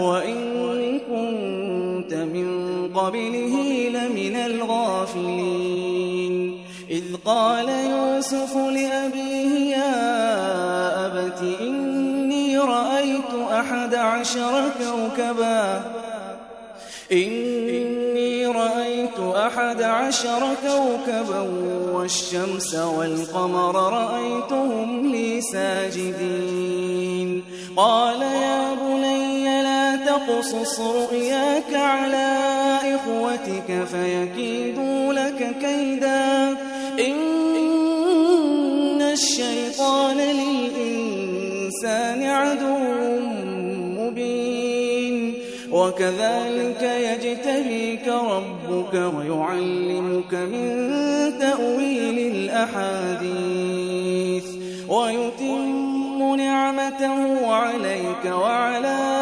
وإن كنت من قبله لمن الغافلين. إذ قال يوسف لأبيه يا أبت إني رأيت أحد عشر كوكبا. إني رأيت أحد عشر كوكبا والشمس والقمر رأيتهم لي ساجدين. قال يا بني تقصص رؤياك على إخوتك فيكيدوا لك كيدا. إن الشيطان للإنسان عدو مبين. وكذلك يجتبيك ربك ويعلمك من تأويل الأحاديث. ويتم نعمته عليك وعلى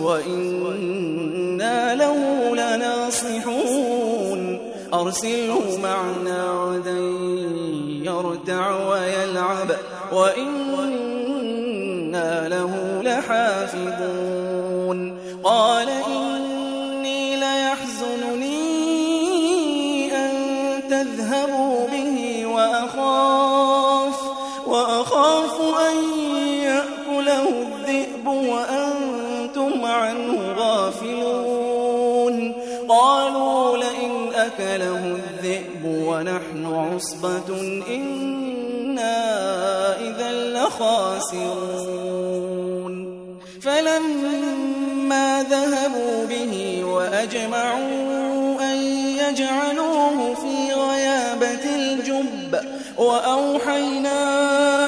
وإنا له لناصحون. أرسله معنا غدا يرتع ويلعب وإنا له لحافظون. قال إني ليحزنني أن تذهبوا به وأخاف وأخاف أن يأكله الذئب وأنتم أكله الذئب ونحن عصبة. إنا إذا لخاسرون. فلما ذهبوا به وأجمعوا أن يجعلوه في غيابة الجب وأوحينا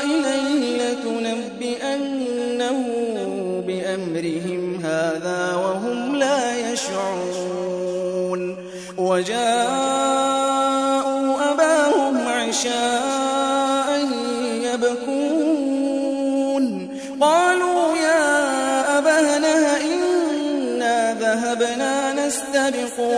إليه لتنبئنه بأمرهم هذا وهم لا يشعرون. وجاءوا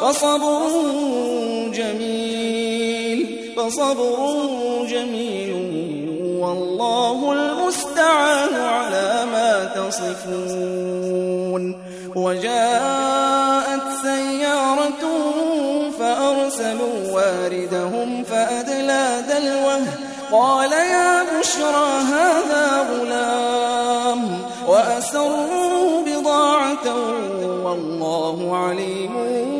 فصبر جميل فصبر جميل والله المستعان على ما تصفون. وجاءت سيارة فأرسلوا واردهم فأدلى دلوه قال يا بشرى هذا غلام وأسروا بضاعة والله عليم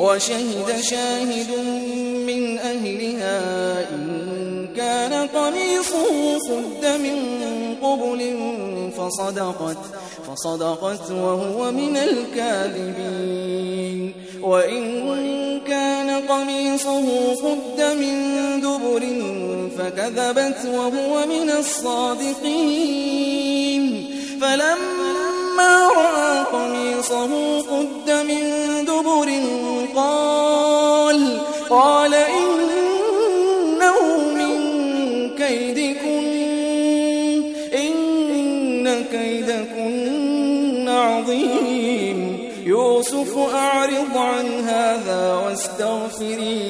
وشهد شاهد من أهلها إن كان قميصه قد من قبل فصدقت فصدقت وهو من الكاذبين. وإن كان قميصه قد من دبر فكذبت وهو من الصادقين. فلما رأى قميصه قد من دبر قال إنه من كيدكن إن كيدكن عظيم. يوسف أعرض عن هذا واستغفري.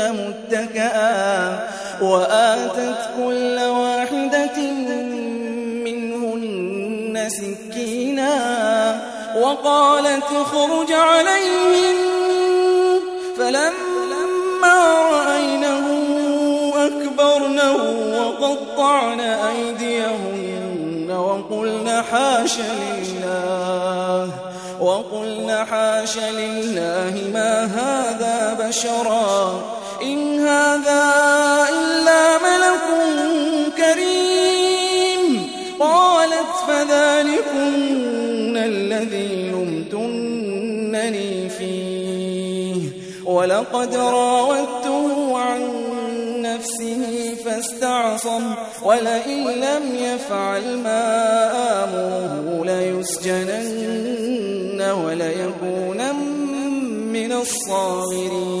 متكئا وآتت كل واحدة منهن سكينا وقالت اخرج عليهم فلما رأينه أكبرنه وقطعن أيديهن وقلن حاش لله وقلن حاش لله ما هذا بشرا إن هذا إلا ملك كريم. قالت فذلكن الذي لمتنني ولقد راودته عن نفسه فاستعصم. ولئن لم يفعل ما آمره ليسجنن وليكون من الصاغرين.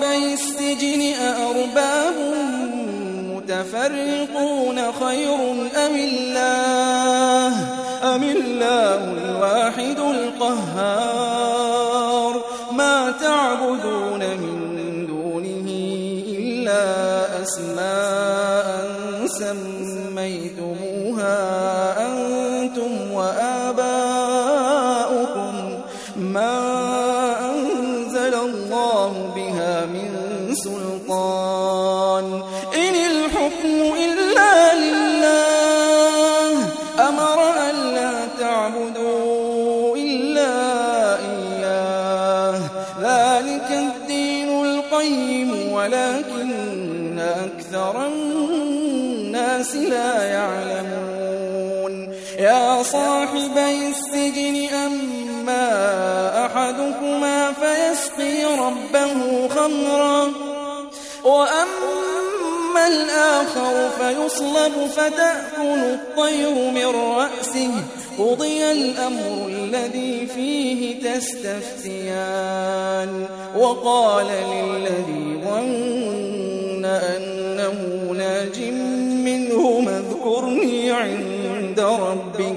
صاحبي السجن أأرباب متفرقون خير أم الله أم الله الواحد القهار خمرا وأما الآخر فيصلب فتأكل الطير من رأسه. قضي الأمر الذي فيه تستفتيان. وقال للذي ظن أنه ناج منهما اذكرني عند ربك.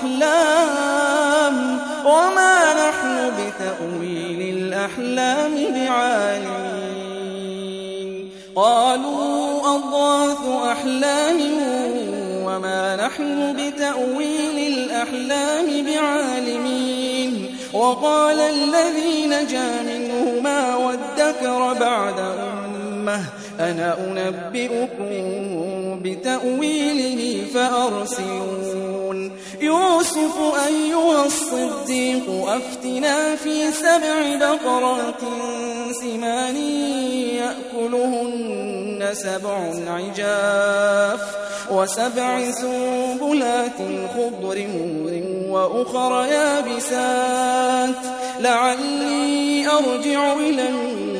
أضغاث أحلام وما نحن بتأويل الأحلام بعالمين. قالوا أضغاث أحلام وما نحن بتأويل الأحلام بعالمين. وقال الذي نجا منهما وادكر بعد أمة أنا أنبئكم بتأويله فأرسلون. يوسف أيها الصديق أفتنا في سبع بقرات سمان يأكلهن سبع عجاف وسبع سنبلات خضر وأخر يابسات. لعلي أرجع إلى الناس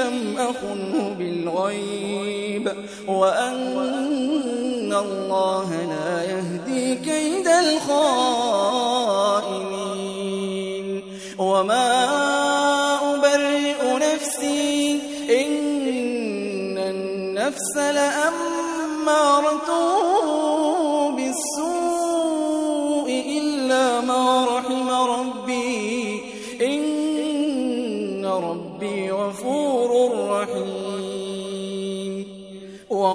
لم أخنه بالغيب وأن الله لا يهدي كيد الخائنين. وما أبرئ نفسي إن النفس لأمارة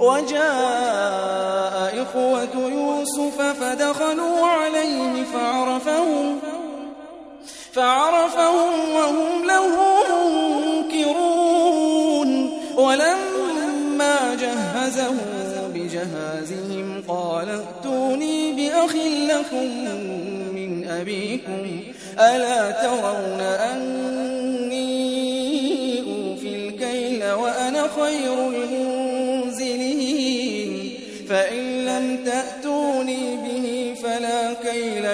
وجاء إخوة يوسف فدخلوا عليه فعرفهم فعرفهم وهم له منكرون. ولما جهزهم بجهازهم قال ائتوني بأخ لكم من أبيكم ألا ترون أني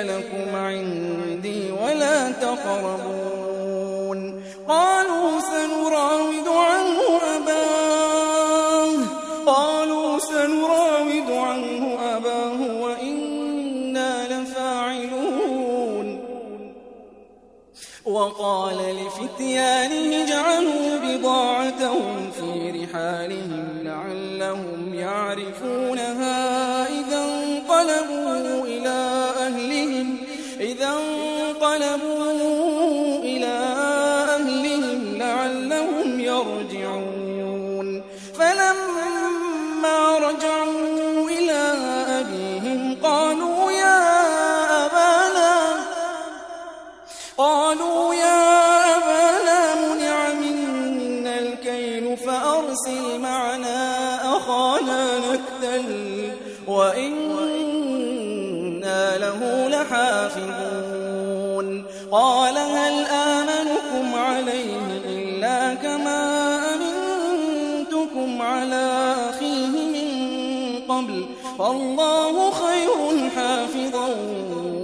لكم عندي ولا تقربون. قالوا سنراود عنه أباه. قالوا سنراود عنه أباه وإنا لفاعلون. وقال لفتيانه جعلوا بضاعتهم في رحالهم لعلهم يعرفونها إذا انقلبوا. قبل فالله خير حافظا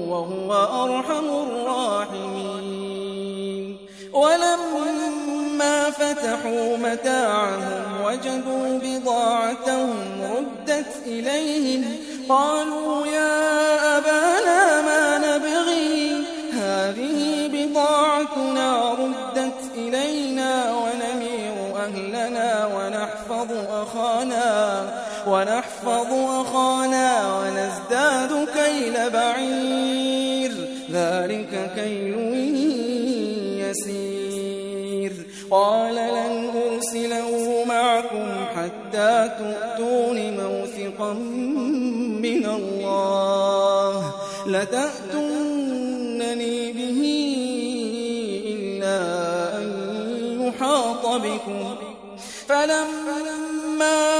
وهو أرحم الراحمين. ولما فتحوا متاعهم وجدوا بضاعتهم ردت إليهم قالوا يا أبانا ونحفظ أخانا ونزداد كيل بعير. ذلك كيل يسير. قال لن أرسله معكم حتى تؤتون موثقا من الله. لتأتونني به إلا أن يحاط بكم. فلما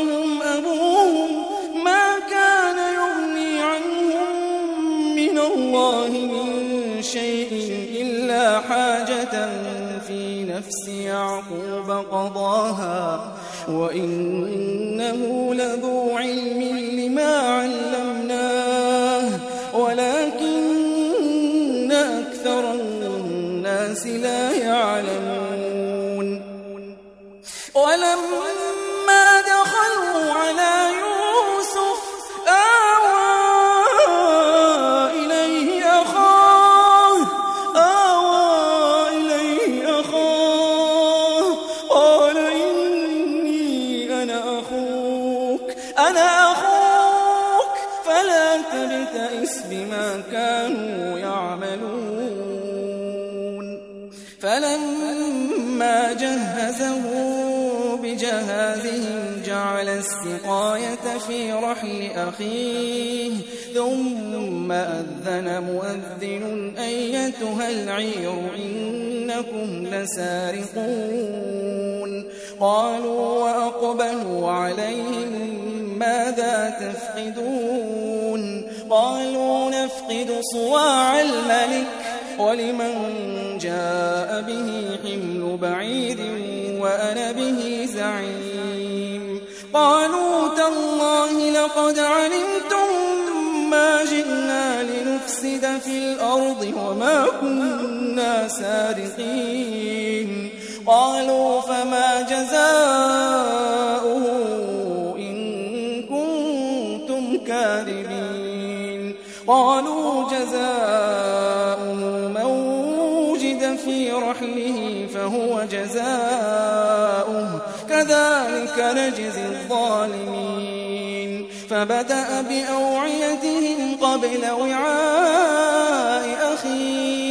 نفس يعقوب قضاها وإنه لذو علم لما علمناه أخوك. أنا أخوك. فلا تبتئس بما كانوا يعملون. فلما جهزه بجهازهم جعل السقاية في رحل أخيه. ثم أذن مؤذن أيتها العير إنكم لسارقون. قالوا وأقبلوا عليهم ماذا تفقدون؟ قالوا نفقد صواع الملك ولمن جاء به حمل بعير وأنا به زعيم. قالوا تالله لقد علمتم ما جئنا لنفسد في الأرض وما كنا سارقين. قالوا فما جزاؤه إن كنتم كاذبين. قالوا جزاؤه من وجد في رحله فهو جزاؤه. كذلك نجزي الظالمين. فبدأ بأوعيتهم قبل وعاء أخيه.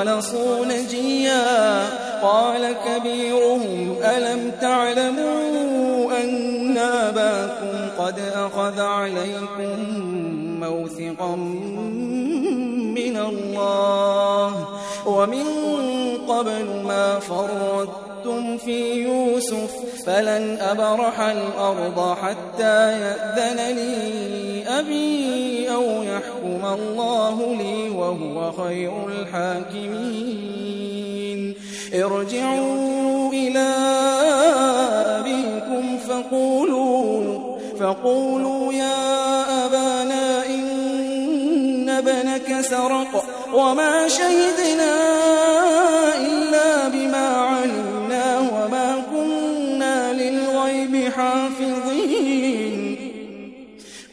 خلصوا نجيا. قال كبيرهم ألم تعلموا أن أباكم قد أخذ عليكم موثقا من الله؟ ومن قبل ما فرطتم في يوسف فلن أبرح الأرض حتى يأذن لي أبي أو يحكم الله لي وهو خير الحاكمين. ارجعوا إلى أبيكم فقولوا فقولوا يا أبانا إن ابنك سرق وما شهدنا إلا بما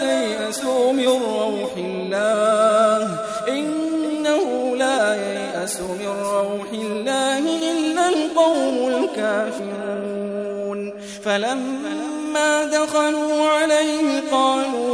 تيأسوا من روح الله؟ إنه لا ييأس من روح الله إلا القوم الكافرون. فلما دخلوا عليه قالوا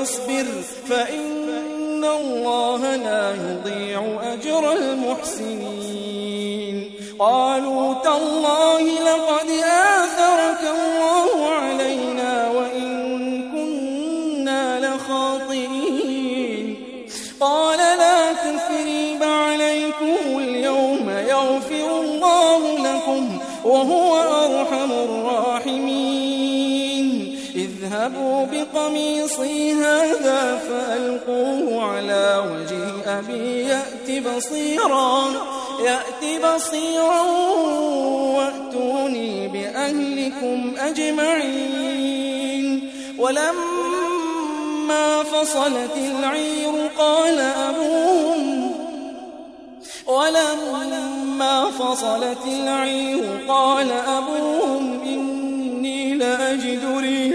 يتق ويصبر فإن الله لا يضيع أجر المحسنين. قالوا تالله لقد آثرك اذهبوا بقميصي هذا فألقوه على وجه أبي. يأت بصيرا يأت بصيرا وأتوني بأهلكم أجمعين. ولما فصلت العير قال أبوهم ولما فصلت العير قال أبوهم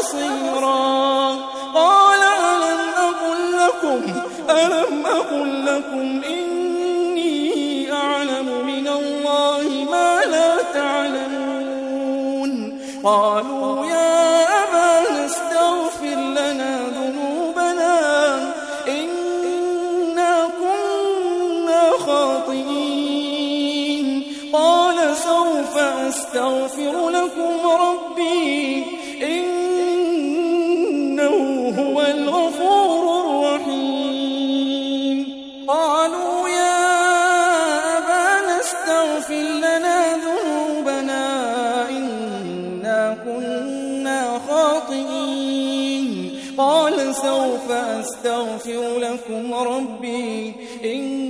بصيرا. قال ألم أقل لكم؟ ألم أقل لكم؟ قالوا يا أبانا استغفر لنا ذنوبنا إنا كنا خاطئين. قال سوف أستغفر لكم ربي إنه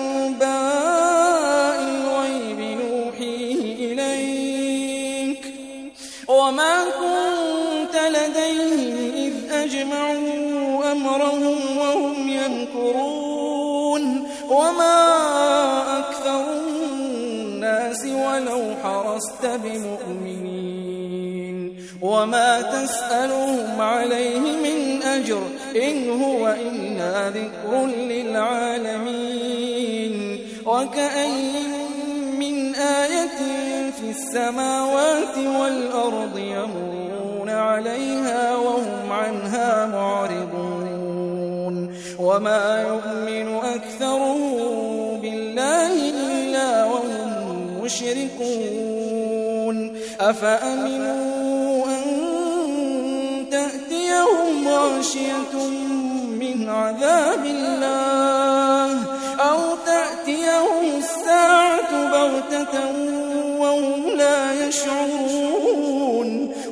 أجمعوا أمرهم وهم يمكرون وما أكثر الناس ولو حرصت بمؤمنين وما تسألهم عليه من أجر إن هو إلا ذكر للعالمين وكأي من آية في السماوات والأرض يمرون عليها وهم عنها معرضون. وما يؤمن أكثرهم بالله إلا وهم مشركون. أفأمنوا أن تأتيهم غاشية من عذاب الله؟ أو تأتيهم الساعة بغتة وهم لا يشعرون؟